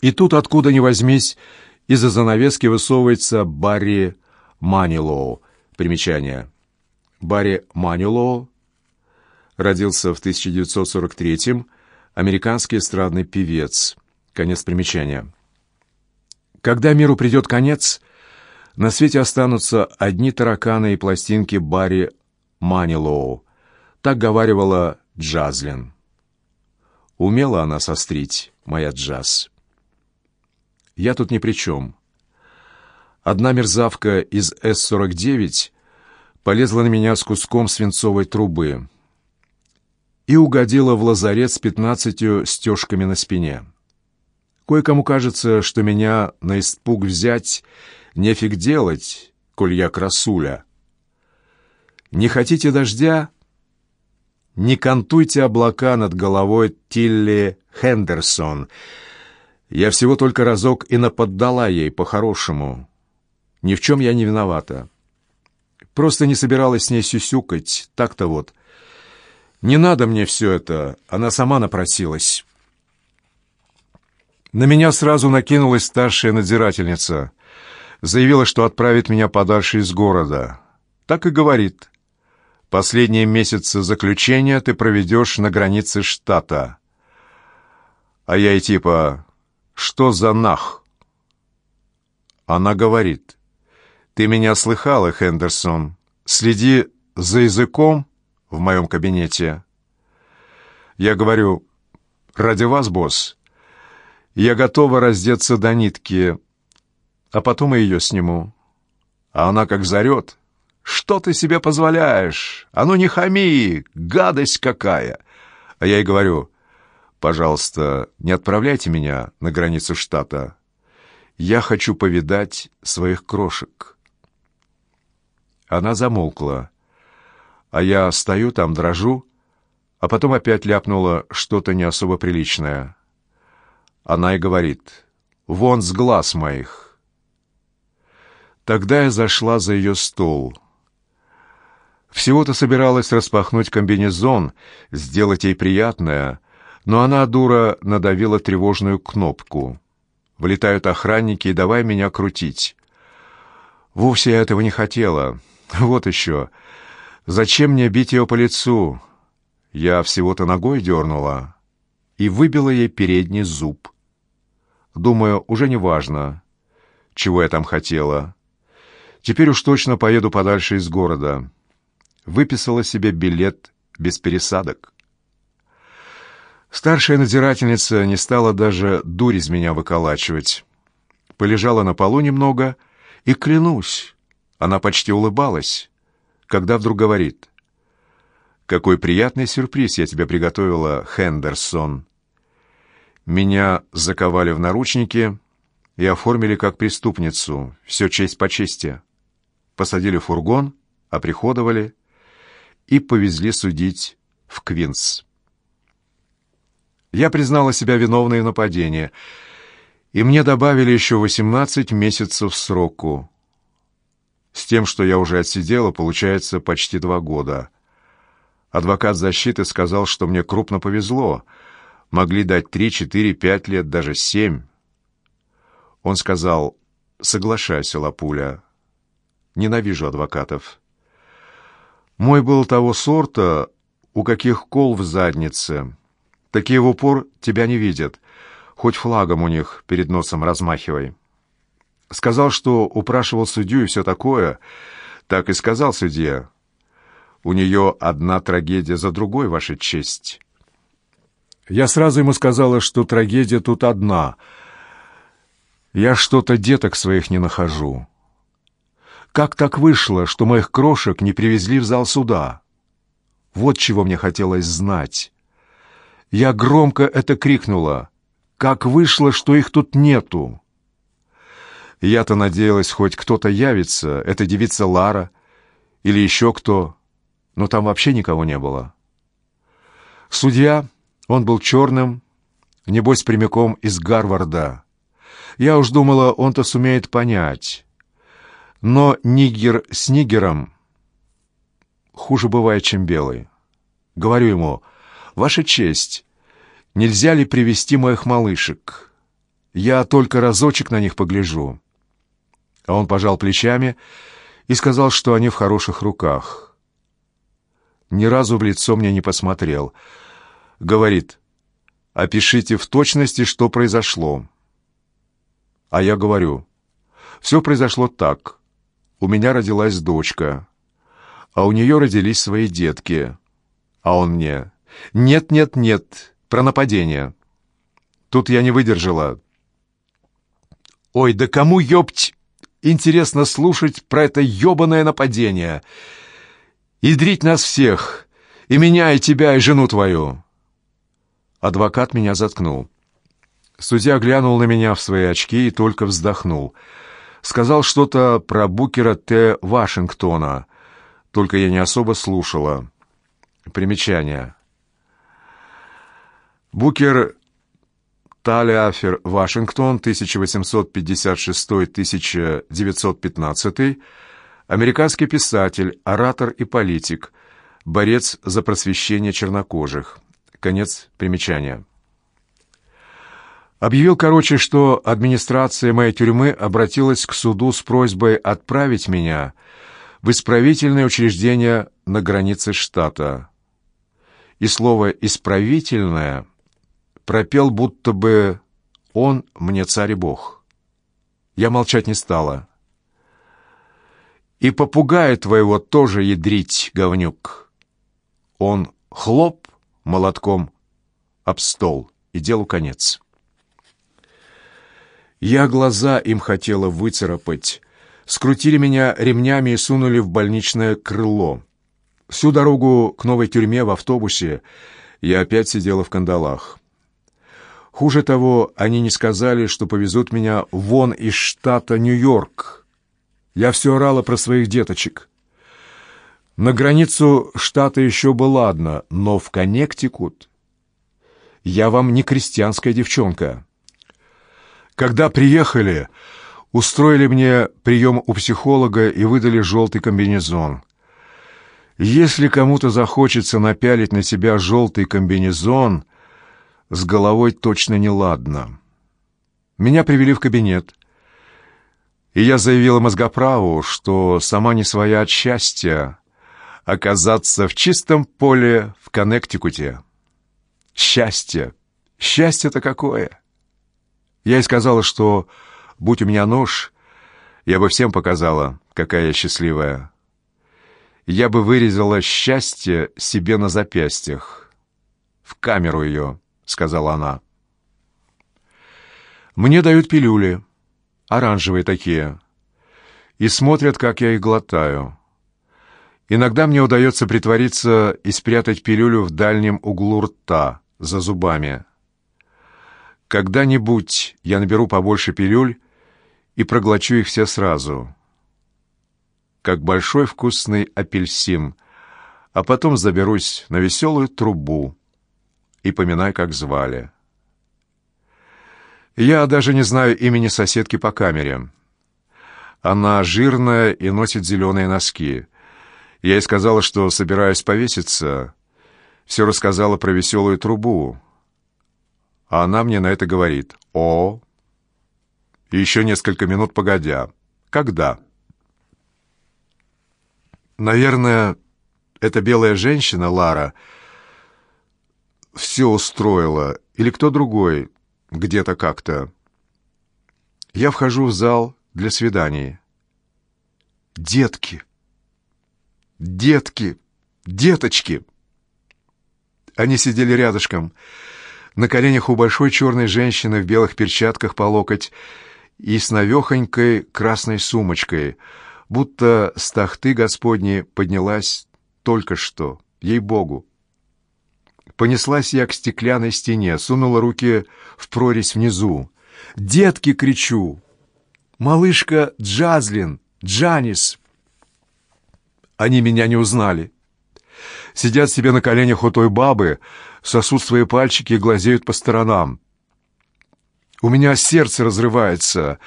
И тут, откуда ни возьмись, из-за занавески высовывается Барри Манилоу. Примечание. Барри Манилоу родился в 1943-м, американский эстрадный певец. Конец примечания. Когда миру придет конец, на свете останутся одни тараканы и пластинки Барри Манилоу. Так говаривала Джазлин. Умела она сострить, моя джаз. Я тут ни при чем. Одна мерзавка из С-49 полезла на меня с куском свинцовой трубы и угодила в лазарет с пятнадцатью стежками на спине. Кое-кому кажется, что меня на испуг взять нефиг делать, коль я красуля. Не хотите дождя? Не кантуйте облака над головой Тилли Хендерсон. Я всего только разок и наподдала ей по-хорошему. Ни в чем я не виновата. Просто не собиралась с ней сюсюкать, так-то вот. Не надо мне все это, она сама напросилась. На меня сразу накинулась старшая надзирательница. Заявила, что отправит меня подальше из города. Так и говорит. Последние месяцы заключения ты проведешь на границе штата. А я и типа, что за нах? Она говорит, ты меня слыхала, Хендерсон. Следи за языком в моем кабинете. Я говорю, ради вас, босс, я готова раздеться до нитки, а потом и ее сниму. А она как зарет. Что ты себе позволяешь? А ну не хами, гадость какая! А я ей говорю, пожалуйста, не отправляйте меня на границу штата. Я хочу повидать своих крошек. Она замолкла, а я стою там, дрожу, а потом опять ляпнула что-то не особо приличное. Она и говорит, «Вон с глаз моих». Тогда я зашла за ее стол. Всего-то собиралась распахнуть комбинезон, сделать ей приятное, но она, дура, надавила тревожную кнопку. Влетают охранники и давай меня крутить. Вовсе я этого не хотела. Вот еще. Зачем мне бить ее по лицу? Я всего-то ногой дернула и выбила ей передний зуб. Думаю, уже не важно, чего я там хотела. Теперь уж точно поеду подальше из города. Выписала себе билет без пересадок. Старшая надзирательница не стала даже дурь из меня выколачивать. Полежала на полу немного, и, клянусь, она почти улыбалась, когда вдруг говорит, «Какой приятный сюрприз я тебе приготовила, Хендерсон!» Меня заковали в наручники и оформили как преступницу, все честь по чести. Посадили в фургон, оприходовали и повезли судить в Квинс. Я признала себя виновной в нападении, и мне добавили еще 18 месяцев сроку. С тем, что я уже отсидела, получается почти два года. Адвокат защиты сказал, что мне крупно повезло — могли дать три, четыре, пять лет, даже семь. Он сказал, соглашайся, Лапуля. Ненавижу адвокатов. Мой был того сорта, у каких кол в заднице. Такие в упор тебя не видят. Хоть флагом у них перед носом размахивай. Сказал, что упрашивал судью и все такое. Так и сказал судья. У нее одна трагедия за другой, ваша честь». Я сразу ему сказала, что трагедия тут одна. Я что-то деток своих не нахожу. Как так вышло, что моих крошек не привезли в зал суда? Вот чего мне хотелось знать. Я громко это крикнула. Как вышло, что их тут нету? Я-то надеялась, хоть кто-то явится, эта девица Лара или еще кто, но там вообще никого не было. Судья он был черным, небось, прямиком из Гарварда. Я уж думала, он-то сумеет понять. Но нигер с нигером хуже бывает, чем белый. Говорю ему, «Ваша честь, нельзя ли привести моих малышек?» Я только разочек на них погляжу». А он пожал плечами и сказал, что они в хороших руках. Ни разу в лицо мне не посмотрел. Говорит, опишите в точности, что произошло. А я говорю, все произошло так. У меня родилась дочка, а у нее родились свои детки. А он мне, нет, нет, нет, про нападение. Тут я не выдержала. Ой, да кому, ёпть, интересно слушать про это ёбаное нападение? Идрить нас всех, и меня, и тебя, и жену твою. Адвокат меня заткнул. Судья глянул на меня в свои очки и только вздохнул. Сказал что-то про Букера Т. Вашингтона, только я не особо слушала. Примечание. Букер Талиафер Вашингтон, 1856-1915, американский писатель, оратор и политик, борец за просвещение чернокожих. Конец примечания. Объявил, короче, что администрация моей тюрьмы обратилась к суду с просьбой отправить меня в исправительное учреждение на границе штата. И слово «исправительное» пропел, будто бы он мне царь и бог. Я молчать не стала. И попугая твоего тоже ядрить, говнюк. Он хлоп молотком об стол, и делу конец. Я глаза им хотела выцарапать. Скрутили меня ремнями и сунули в больничное крыло. Всю дорогу к новой тюрьме в автобусе я опять сидела в кандалах. Хуже того, они не сказали, что повезут меня вон из штата Нью-Йорк. Я все орала про своих деточек. На границу штата еще бы ладно, но в Коннектикут... Я вам не крестьянская девчонка. Когда приехали, устроили мне прием у психолога и выдали желтый комбинезон. Если кому-то захочется напялить на себя желтый комбинезон, с головой точно неладно. Меня привели в кабинет, и я заявила мозгоправу, что сама не своя от счастья оказаться в чистом поле в Коннектикуте. Счастье! Счастье-то какое! Я ей сказала, что, будь у меня нож, я бы всем показала, какая я счастливая. Я бы вырезала счастье себе на запястьях. В камеру ее сказала она. Мне дают пилюли, оранжевые такие, и смотрят, как я их глотаю. Иногда мне удается притвориться и спрятать пилюлю в дальнем углу рта, за зубами. Когда-нибудь я наберу побольше пилюль и проглочу их все сразу. Как большой вкусный апельсин, а потом заберусь на веселую трубу, и поминай, как звали. Я даже не знаю имени соседки по камере. Она жирная и носит зеленые носки. Я ей сказала, что собираюсь повеситься. Все рассказала про веселую трубу. А она мне на это говорит. «О!» И еще несколько минут погодя. «Когда?» Наверное, эта белая женщина, Лара, — все устроила, или кто другой, где-то как-то. Я вхожу в зал для свиданий. Детки! Детки! Деточки! Они сидели рядышком, на коленях у большой черной женщины в белых перчатках по локоть и с навехонькой красной сумочкой, будто с тахты Господней поднялась только что, ей-богу. Понеслась я к стеклянной стене, сунула руки в прорезь внизу. «Детки!» — кричу. «Малышка Джазлин! Джанис!» Они меня не узнали. Сидят себе на коленях у той бабы, сосут свои пальчики и глазеют по сторонам. У меня сердце разрывается,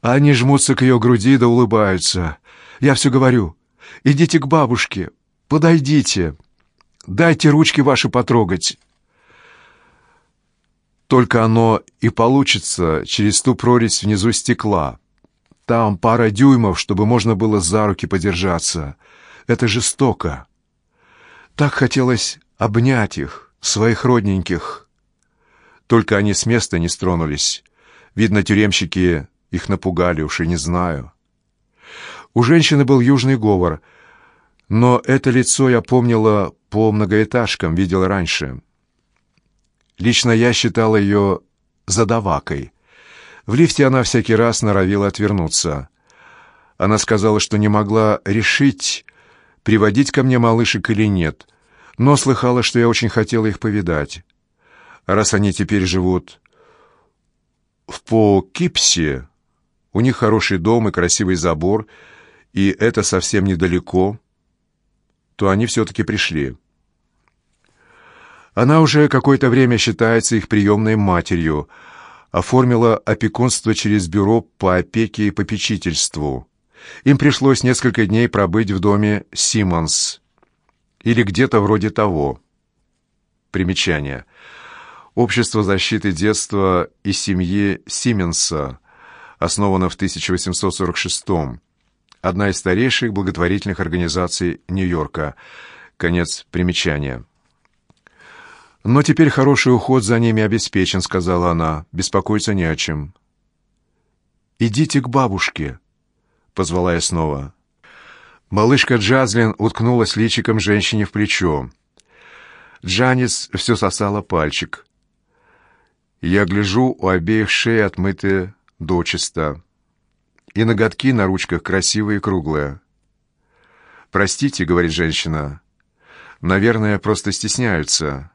а они жмутся к ее груди да улыбаются. Я все говорю. «Идите к бабушке, подойдите». Дайте ручки ваши потрогать. Только оно и получится через ту прорезь внизу стекла. Там пара дюймов, чтобы можно было за руки подержаться. Это жестоко. Так хотелось обнять их, своих родненьких. Только они с места не стронулись. Видно, тюремщики их напугали, уж и не знаю. У женщины был южный говор, но это лицо я помнила по многоэтажкам, видела раньше. Лично я считала ее задавакой. В лифте она всякий раз норовила отвернуться. Она сказала, что не могла решить, приводить ко мне малышек или нет, но слыхала, что я очень хотела их повидать. Раз они теперь живут в Покипсе, у них хороший дом и красивый забор, и это совсем недалеко, то они все-таки пришли. Она уже какое-то время считается их приемной матерью, оформила опекунство через бюро по опеке и попечительству. Им пришлось несколько дней пробыть в доме Симмонс или где-то вроде того. Примечание. Общество защиты детства и семьи Сименса основано в 1846 -м. Одна из старейших благотворительных организаций Нью-Йорка. Конец примечания. «Но теперь хороший уход за ними обеспечен», — сказала она. «Беспокоиться не о чем». «Идите к бабушке», — позвала я снова. Малышка Джазлин уткнулась личиком женщине в плечо. Джанис все сосала пальчик. Я гляжу, у обеих шеи отмыты дочисто. И ноготки на ручках красивые и круглые. «Простите», — говорит женщина, — «наверное, просто стесняются».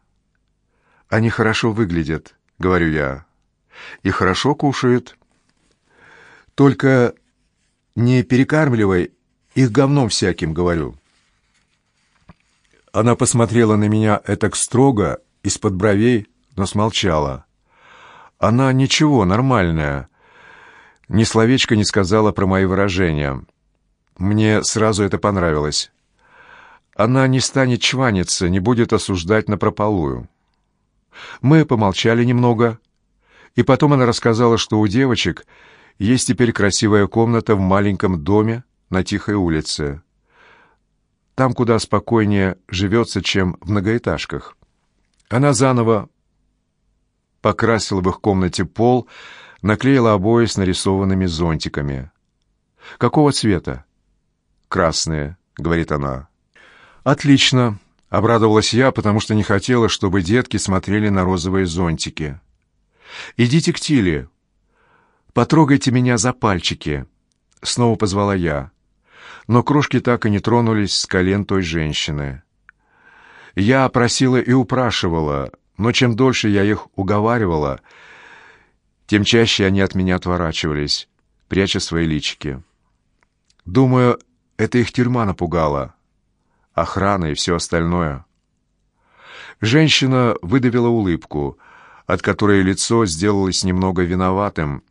«Они хорошо выглядят», — говорю я, — «и хорошо кушают». «Только не перекармливай их говном всяким», — говорю. Она посмотрела на меня этак строго, из-под бровей, но смолчала. Она ничего, нормальная. Ни словечко не сказала про мои выражения. Мне сразу это понравилось. Она не станет чваниться, не будет осуждать напропалую. Мы помолчали немного, и потом она рассказала, что у девочек есть теперь красивая комната в маленьком доме на тихой улице. Там куда спокойнее живется, чем в многоэтажках. Она заново покрасила в их комнате пол, наклеила обои с нарисованными зонтиками. «Какого цвета?» «Красные», — говорит она. «Отлично», — обрадовалась я, потому что не хотела, чтобы детки смотрели на розовые зонтики. «Идите к Тиле. Потрогайте меня за пальчики», — снова позвала я. Но крошки так и не тронулись с колен той женщины. Я просила и упрашивала, но чем дольше я их уговаривала, тем чаще они от меня отворачивались, пряча свои личики. Думаю, это их тюрьма напугала, охрана и все остальное. Женщина выдавила улыбку, от которой лицо сделалось немного виноватым,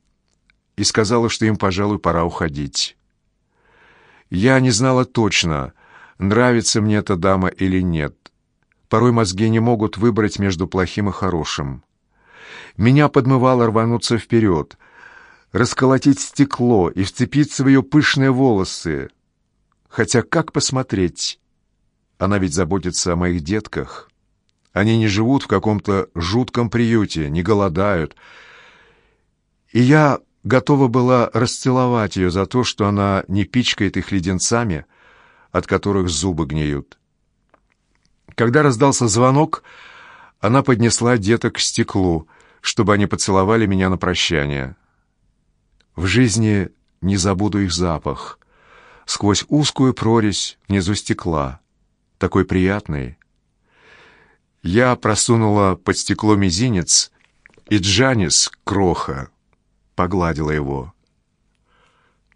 и сказала, что им, пожалуй, пора уходить. Я не знала точно, нравится мне эта дама или нет. Порой мозги не могут выбрать между плохим и хорошим. Меня подмывало рвануться вперед, расколотить стекло и вцепиться в ее пышные волосы. Хотя как посмотреть? Она ведь заботится о моих детках. Они не живут в каком-то жутком приюте, не голодают. И я готова была расцеловать ее за то, что она не пичкает их леденцами, от которых зубы гниют. Когда раздался звонок, она поднесла деток к стеклу, чтобы они поцеловали меня на прощание. В жизни не забуду их запах. Сквозь узкую прорезь внизу стекла. Такой приятный. Я просунула под стекло мизинец, и Джанис, кроха, погладила его.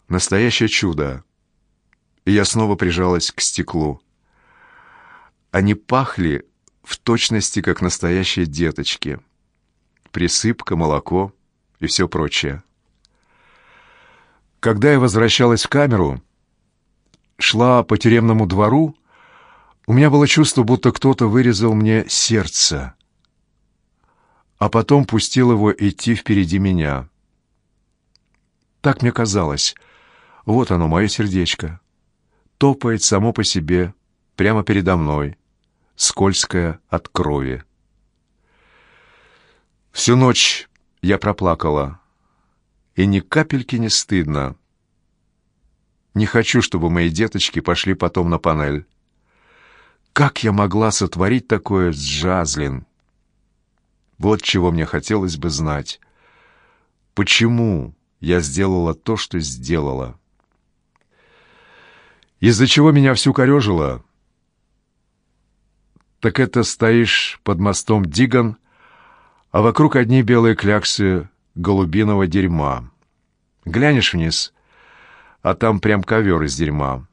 Настоящее чудо. И я снова прижалась к стеклу. Они пахли в точности, как настоящие деточки. Присыпка, молоко и все прочее. Когда я возвращалась в камеру, шла по тюремному двору, у меня было чувство, будто кто-то вырезал мне сердце. а потом пустил его идти впереди меня. Так мне казалось. Вот оно, мое сердечко. Топает само по себе, прямо передо мной, скользкое от крови. Всю ночь я проплакала, и ни капельки не стыдно. Не хочу, чтобы мои деточки пошли потом на панель. Как я могла сотворить такое с Джазлин? Вот чего мне хотелось бы знать. Почему я сделала то, что сделала? Из-за чего меня всю корежило? Так это стоишь под мостом Диган, а вокруг одни белые кляксы голубиного дерьма. Глянешь вниз, а там прям ковер из дерьма.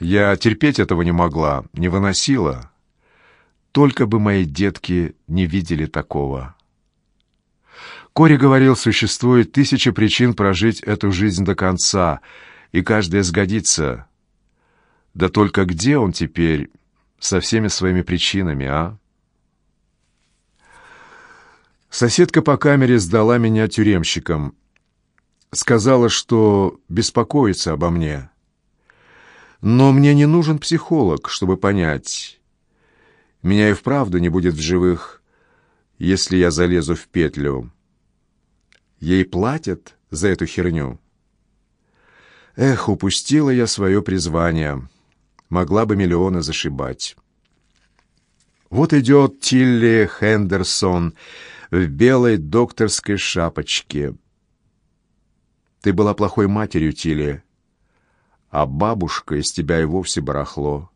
Я терпеть этого не могла, не выносила. Только бы мои детки не видели такого. Кори говорил, существует тысяча причин прожить эту жизнь до конца, и каждая сгодится. Да только где он теперь со всеми своими причинами, а? Соседка по камере сдала меня тюремщикам. Сказала, что беспокоится обо мне. Но мне не нужен психолог, чтобы понять. Меня и вправду не будет в живых, если я залезу в петлю. Ей платят за эту херню. Эх, упустила я свое призвание. Могла бы миллионы зашибать. Вот идет Тилли Хендерсон в белой докторской шапочке. Ты была плохой матерью, Тилли а бабушка из тебя и вовсе барахло.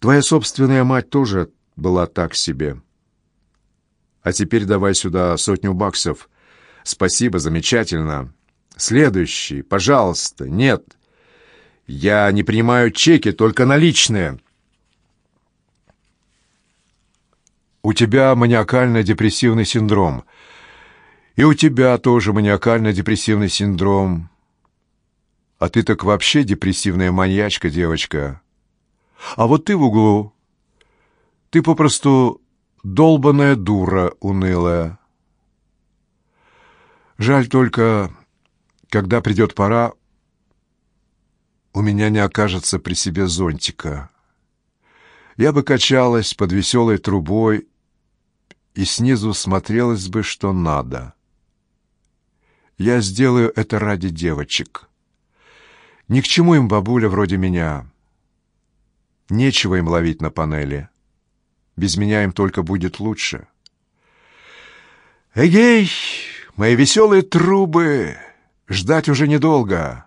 Твоя собственная мать тоже была так себе. А теперь давай сюда сотню баксов. Спасибо, замечательно. Следующий, пожалуйста. Нет. Я не принимаю чеки, только наличные. У тебя маниакально-депрессивный синдром. И у тебя тоже маниакально-депрессивный синдром. А ты так вообще депрессивная маньячка, девочка. А вот ты в углу. Ты попросту долбаная дура унылая. Жаль только, когда придет пора, у меня не окажется при себе зонтика. Я бы качалась под веселой трубой и снизу смотрелось бы, что надо. Я сделаю это ради девочек. Ни к чему им бабуля вроде меня. Нечего им ловить на панели. Без меня им только будет лучше. Эгей, мои веселые трубы! Ждать уже недолго.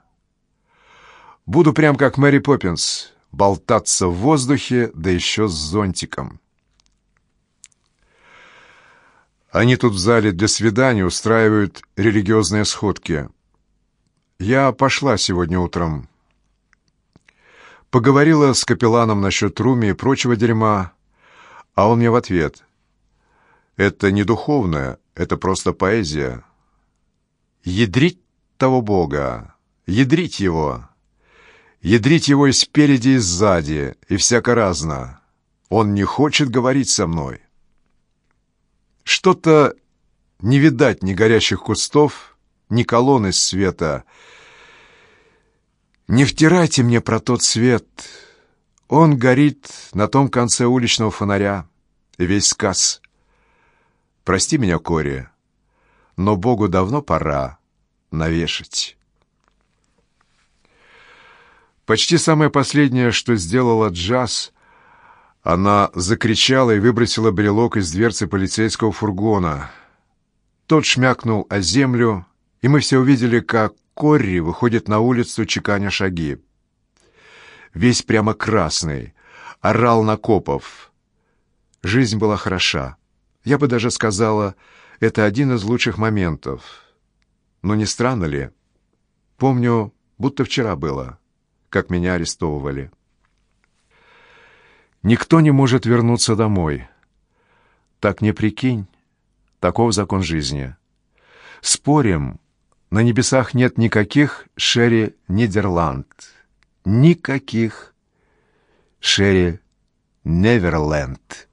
Буду прям как Мэри Поппинс, болтаться в воздухе, да еще с зонтиком. Они тут в зале для свиданий устраивают религиозные сходки — я пошла сегодня утром. Поговорила с капелланом насчет Руми и прочего дерьма, а он мне в ответ. Это не духовное, это просто поэзия. Ядрить того Бога, ядрить его, ядрить его и спереди, и сзади, и всяко разно. Он не хочет говорить со мной. Что-то не видать ни горящих кустов, ни колонны света. Не втирайте мне про тот свет. Он горит на том конце уличного фонаря. Весь сказ. Прости меня, Кори, но Богу давно пора навешать. Почти самое последнее, что сделала Джаз, она закричала и выбросила брелок из дверцы полицейского фургона. Тот шмякнул о землю, и мы все увидели, как Корри выходит на улицу, чеканя шаги. Весь прямо красный, орал на копов. Жизнь была хороша. Я бы даже сказала, это один из лучших моментов. Но не странно ли? Помню, будто вчера было, как меня арестовывали. Никто не может вернуться домой. Так не прикинь. Таков закон жизни. Спорим, на небесах нет никаких Шерри Нидерланд. Никаких Шерри Неверленд.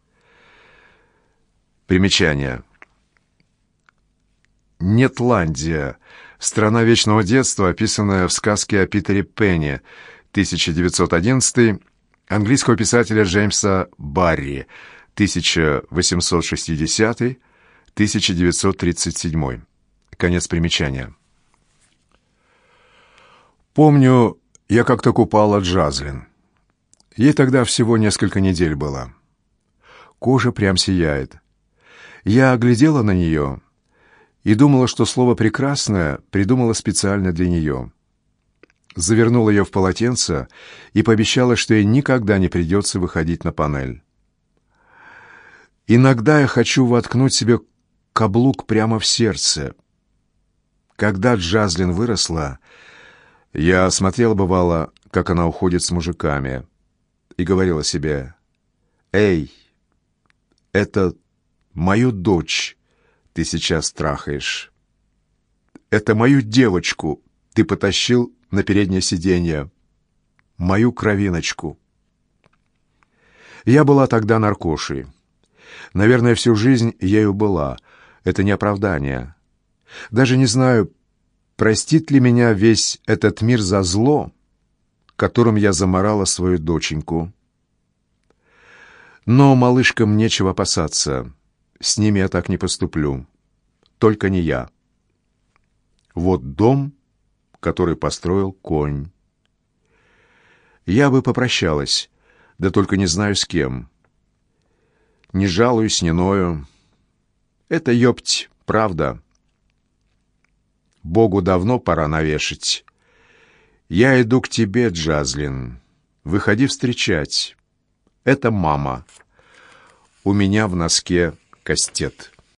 Примечание. Нетландия. Страна вечного детства, описанная в сказке о Питере Пенне, 1911 английского писателя Джеймса Барри, 1860-1937. Конец примечания. Помню, я как-то купала Джазлин. Ей тогда всего несколько недель было. Кожа прям сияет. Я оглядела на нее и думала, что слово «прекрасное» придумала специально для нее. Завернула ее в полотенце и пообещала, что ей никогда не придется выходить на панель. Иногда я хочу воткнуть себе каблук прямо в сердце. Когда Джазлин выросла, я смотрела, бывало, как она уходит с мужиками, и говорила себе, «Эй, это мою дочь ты сейчас трахаешь. Это мою девочку ты потащил на переднее сиденье. Мою кровиночку». Я была тогда наркошей. Наверное, всю жизнь ею была. Это не оправдание. Даже не знаю, простит ли меня весь этот мир за зло, которым я заморала свою доченьку. Но малышкам нечего опасаться. С ними я так не поступлю. Только не я. Вот дом, который построил конь. Я бы попрощалась, да только не знаю с кем. Не жалуюсь, не ною. Это, ёпть, правда. Богу давно пора навешать. Я иду к тебе, Джазлин. Выходи встречать. Это мама. У меня в носке кастет.